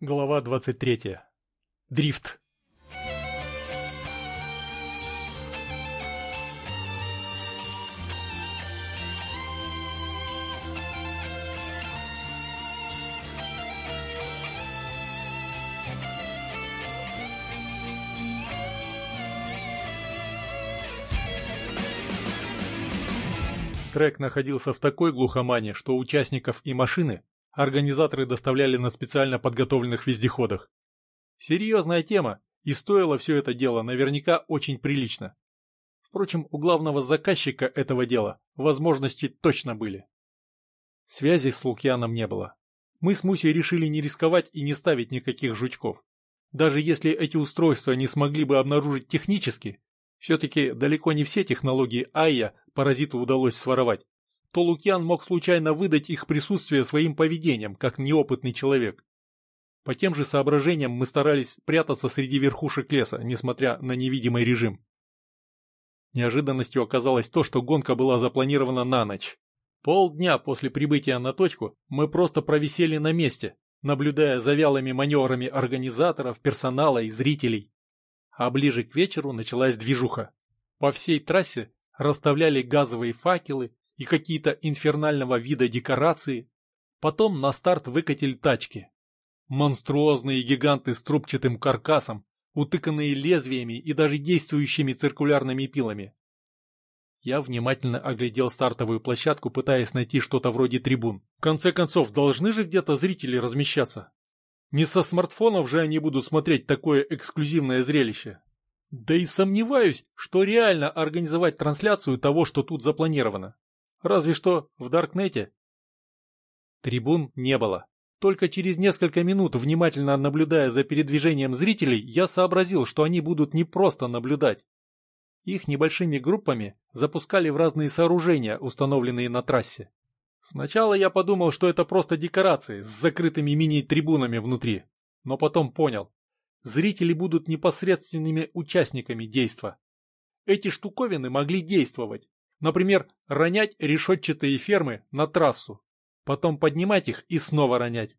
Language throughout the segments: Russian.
Глава 23. Дрифт. Трек находился в такой глухомане, что участников и машины организаторы доставляли на специально подготовленных вездеходах. Серьезная тема, и стоило все это дело наверняка очень прилично. Впрочем, у главного заказчика этого дела возможности точно были. Связи с Лукьяном не было. Мы с Мусей решили не рисковать и не ставить никаких жучков. Даже если эти устройства не смогли бы обнаружить технически, все-таки далеко не все технологии Айя паразиту удалось своровать, то Лукьян мог случайно выдать их присутствие своим поведением, как неопытный человек. По тем же соображениям мы старались прятаться среди верхушек леса, несмотря на невидимый режим. Неожиданностью оказалось то, что гонка была запланирована на ночь. Полдня после прибытия на точку мы просто провисели на месте, наблюдая за вялыми маневрами организаторов, персонала и зрителей. А ближе к вечеру началась движуха. По всей трассе расставляли газовые факелы, и какие-то инфернального вида декорации. Потом на старт выкатили тачки. Монструозные гиганты с трубчатым каркасом, утыканные лезвиями и даже действующими циркулярными пилами. Я внимательно оглядел стартовую площадку, пытаясь найти что-то вроде трибун. В конце концов, должны же где-то зрители размещаться. Не со смартфонов же они будут смотреть такое эксклюзивное зрелище. Да и сомневаюсь, что реально организовать трансляцию того, что тут запланировано. Разве что в Даркнете. Трибун не было. Только через несколько минут, внимательно наблюдая за передвижением зрителей, я сообразил, что они будут не просто наблюдать. Их небольшими группами запускали в разные сооружения, установленные на трассе. Сначала я подумал, что это просто декорации с закрытыми мини-трибунами внутри, но потом понял. Зрители будут непосредственными участниками действа. Эти штуковины могли действовать, Например, ронять решетчатые фермы на трассу, потом поднимать их и снова ронять.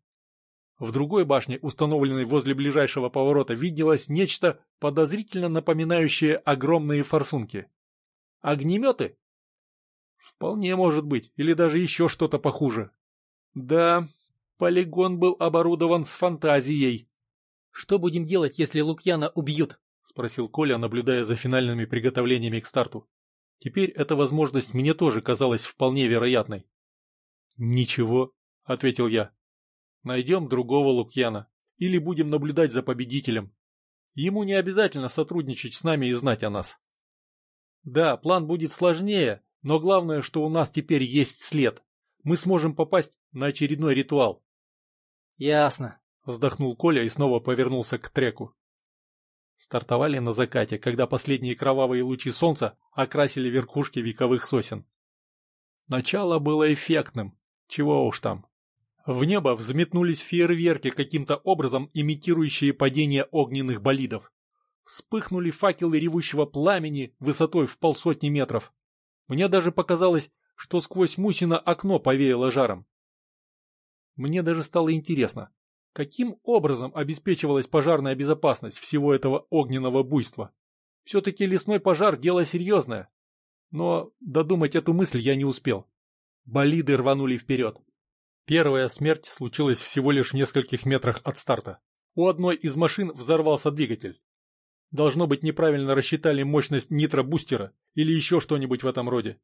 В другой башне, установленной возле ближайшего поворота, виделось нечто подозрительно напоминающее огромные форсунки. Огнеметы? Вполне может быть, или даже еще что-то похуже. Да, полигон был оборудован с фантазией. «Что будем делать, если Лукьяна убьют?» — спросил Коля, наблюдая за финальными приготовлениями к старту. Теперь эта возможность мне тоже казалась вполне вероятной. «Ничего», — ответил я. «Найдем другого Лукьяна или будем наблюдать за победителем. Ему не обязательно сотрудничать с нами и знать о нас». «Да, план будет сложнее, но главное, что у нас теперь есть след. Мы сможем попасть на очередной ритуал». «Ясно», — вздохнул Коля и снова повернулся к треку. Стартовали на закате, когда последние кровавые лучи солнца окрасили верхушки вековых сосен. Начало было эффектным, чего уж там. В небо взметнулись фейерверки, каким-то образом имитирующие падение огненных болидов. Вспыхнули факелы ревущего пламени высотой в полсотни метров. Мне даже показалось, что сквозь Мусина окно повеяло жаром. Мне даже стало интересно, Каким образом обеспечивалась пожарная безопасность всего этого огненного буйства? Все-таки лесной пожар – дело серьезное. Но додумать эту мысль я не успел. Болиды рванули вперед. Первая смерть случилась всего лишь в нескольких метрах от старта. У одной из машин взорвался двигатель. Должно быть, неправильно рассчитали мощность нитробустера или еще что-нибудь в этом роде.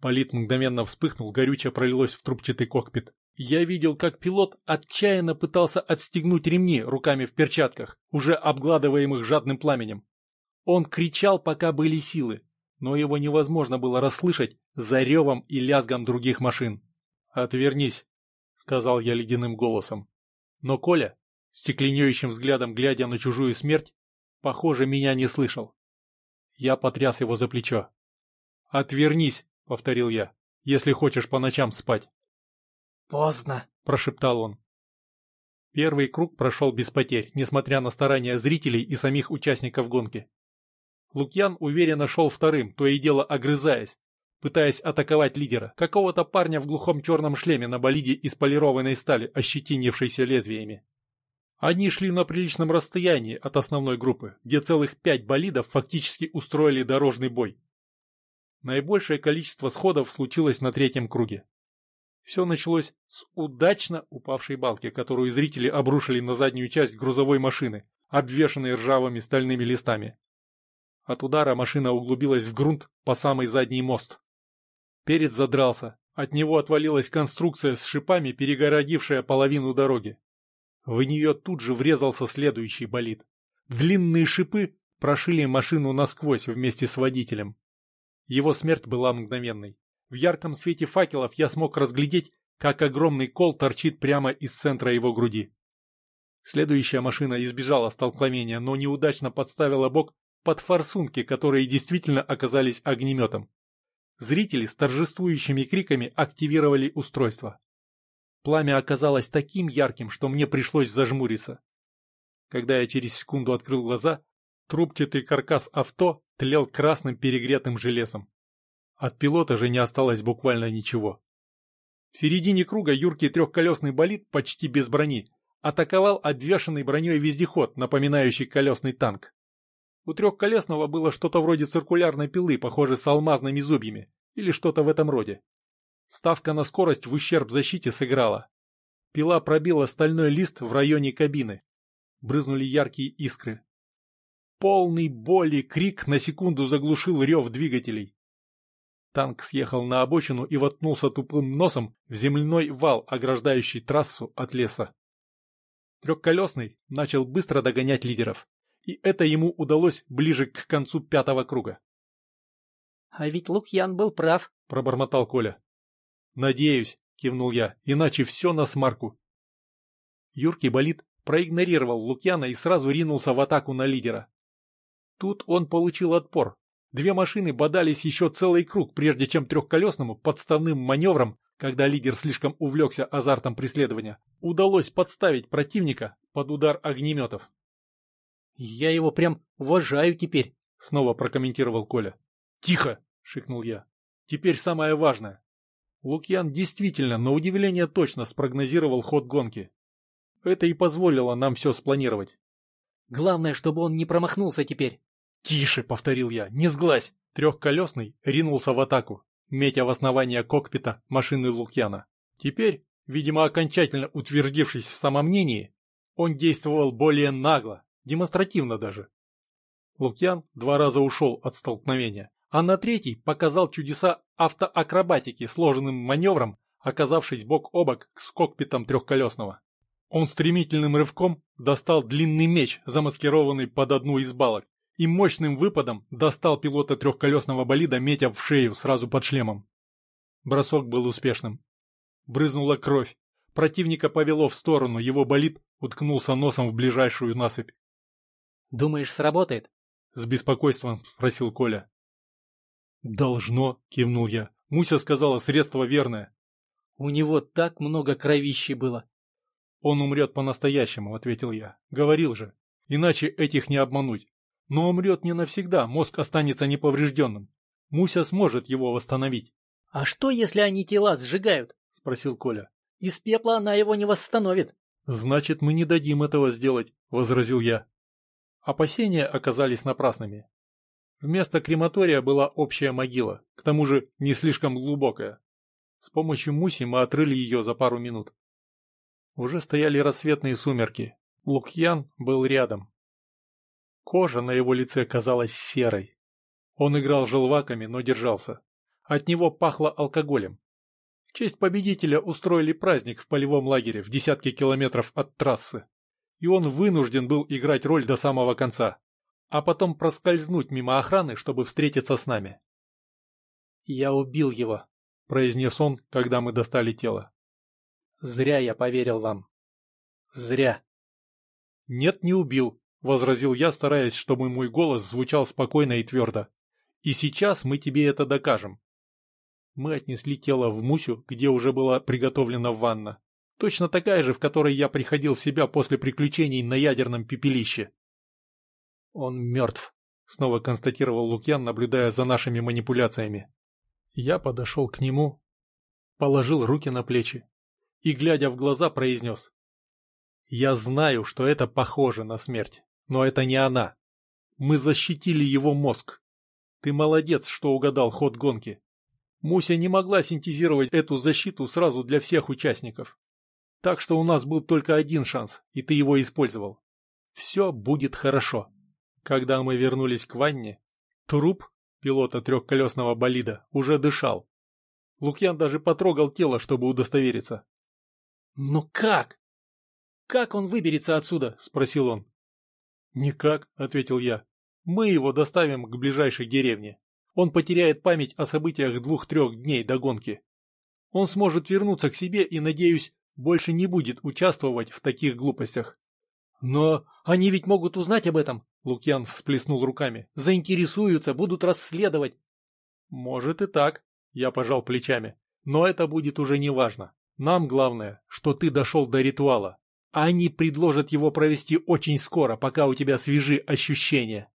Болид мгновенно вспыхнул, горючее пролилось в трубчатый кокпит. Я видел, как пилот отчаянно пытался отстегнуть ремни руками в перчатках, уже обгладываемых жадным пламенем. Он кричал, пока были силы, но его невозможно было расслышать за ревом и лязгом других машин. «Отвернись», — сказал я ледяным голосом. Но Коля, стекленеющим взглядом глядя на чужую смерть, похоже, меня не слышал. Я потряс его за плечо. «Отвернись», — повторил я, — «если хочешь по ночам спать». «Поздно», — прошептал он. Первый круг прошел без потерь, несмотря на старания зрителей и самих участников гонки. Лукьян уверенно шел вторым, то и дело огрызаясь, пытаясь атаковать лидера, какого-то парня в глухом черном шлеме на болиде из полированной стали, ощетинившейся лезвиями. Они шли на приличном расстоянии от основной группы, где целых пять болидов фактически устроили дорожный бой. Наибольшее количество сходов случилось на третьем круге. Все началось с удачно упавшей балки, которую зрители обрушили на заднюю часть грузовой машины, обвешанной ржавыми стальными листами. От удара машина углубилась в грунт по самый задний мост. Перед задрался, от него отвалилась конструкция с шипами, перегородившая половину дороги. В нее тут же врезался следующий болид. Длинные шипы прошили машину насквозь вместе с водителем. Его смерть была мгновенной. В ярком свете факелов я смог разглядеть, как огромный кол торчит прямо из центра его груди. Следующая машина избежала столкновения, но неудачно подставила бок под форсунки, которые действительно оказались огнеметом. Зрители с торжествующими криками активировали устройство. Пламя оказалось таким ярким, что мне пришлось зажмуриться. Когда я через секунду открыл глаза, трубчатый каркас авто тлел красным перегретым железом. От пилота же не осталось буквально ничего. В середине круга юркий трехколесный болид, почти без брони, атаковал обвешанный броней вездеход, напоминающий колесный танк. У трехколесного было что-то вроде циркулярной пилы, похожей с алмазными зубьями, или что-то в этом роде. Ставка на скорость в ущерб защите сыграла. Пила пробила стальной лист в районе кабины. Брызнули яркие искры. Полный боли крик на секунду заглушил рев двигателей. Танк съехал на обочину и воткнулся тупым носом в земляной вал, ограждающий трассу от леса. Трехколесный начал быстро догонять лидеров, и это ему удалось ближе к концу пятого круга. — А ведь Лукьян был прав, — пробормотал Коля. «Надеюсь», — кивнул я, — «иначе все на смарку». Юркий болид проигнорировал Лукьяна и сразу ринулся в атаку на лидера. Тут он получил отпор. Две машины бодались еще целый круг, прежде чем трехколесному подставным маневром, когда лидер слишком увлекся азартом преследования, удалось подставить противника под удар огнеметов. «Я его прям уважаю теперь», — снова прокомментировал Коля. «Тихо!» — шикнул я. «Теперь самое важное. Лукьян действительно, на удивление точно спрогнозировал ход гонки. Это и позволило нам все спланировать. Главное, чтобы он не промахнулся теперь. «Тише!» — повторил я. «Не сглазь!» Трехколесный ринулся в атаку, метя в основание кокпита машины Лукьяна. Теперь, видимо, окончательно утвердившись в самомнении, он действовал более нагло, демонстративно даже. Лукьян два раза ушел от столкновения, а на третий показал чудеса автоакробатики сложенным маневром, оказавшись бок о бок с кокпитом трехколесного. Он стремительным рывком достал длинный меч, замаскированный под одну из балок, и мощным выпадом достал пилота трехколесного болида, метя в шею сразу под шлемом. Бросок был успешным. Брызнула кровь. Противника повело в сторону, его болид уткнулся носом в ближайшую насыпь. «Думаешь, сработает?» — с беспокойством спросил Коля. «Должно», — кивнул я. Муся сказала, средство верное. «У него так много кровищи было». «Он умрет по-настоящему», — ответил я. «Говорил же. Иначе этих не обмануть. Но умрет не навсегда, мозг останется неповрежденным. Муся сможет его восстановить». «А что, если они тела сжигают?» — спросил Коля. «Из пепла она его не восстановит». «Значит, мы не дадим этого сделать», — возразил я. Опасения оказались напрасными. Вместо крематория была общая могила, к тому же не слишком глубокая. С помощью Муси мы отрыли ее за пару минут. Уже стояли рассветные сумерки. Лукьян был рядом. Кожа на его лице казалась серой. Он играл желваками, но держался. От него пахло алкоголем. В честь победителя устроили праздник в полевом лагере в десятке километров от трассы. И он вынужден был играть роль до самого конца а потом проскользнуть мимо охраны, чтобы встретиться с нами. «Я убил его», — произнес он, когда мы достали тело. «Зря я поверил вам. Зря». «Нет, не убил», — возразил я, стараясь, чтобы мой голос звучал спокойно и твердо. «И сейчас мы тебе это докажем». Мы отнесли тело в Мусю, где уже была приготовлена ванна. Точно такая же, в которой я приходил в себя после приключений на ядерном пепелище. «Он мертв», — снова констатировал Лукьян, наблюдая за нашими манипуляциями. Я подошел к нему, положил руки на плечи и, глядя в глаза, произнес. Я знаю, что это похоже на смерть, но это не она. Мы защитили его мозг. Ты молодец, что угадал ход гонки. Муся не могла синтезировать эту защиту сразу для всех участников. Так что у нас был только один шанс, и ты его использовал. Все будет хорошо. Когда мы вернулись к ванне, труп пилота трехколесного болида уже дышал. Лукьян даже потрогал тело, чтобы удостовериться. «Ну как? Как он выберется отсюда?» — спросил он. «Никак», — ответил я. «Мы его доставим к ближайшей деревне. Он потеряет память о событиях двух-трех дней до гонки. Он сможет вернуться к себе и, надеюсь, больше не будет участвовать в таких глупостях. Но они ведь могут узнать об этом, Лукьян всплеснул руками. Заинтересуются, будут расследовать. Может и так, я пожал плечами. Но это будет уже не важно. Нам главное, что ты дошел до ритуала. Они предложат его провести очень скоро, пока у тебя свежи ощущения.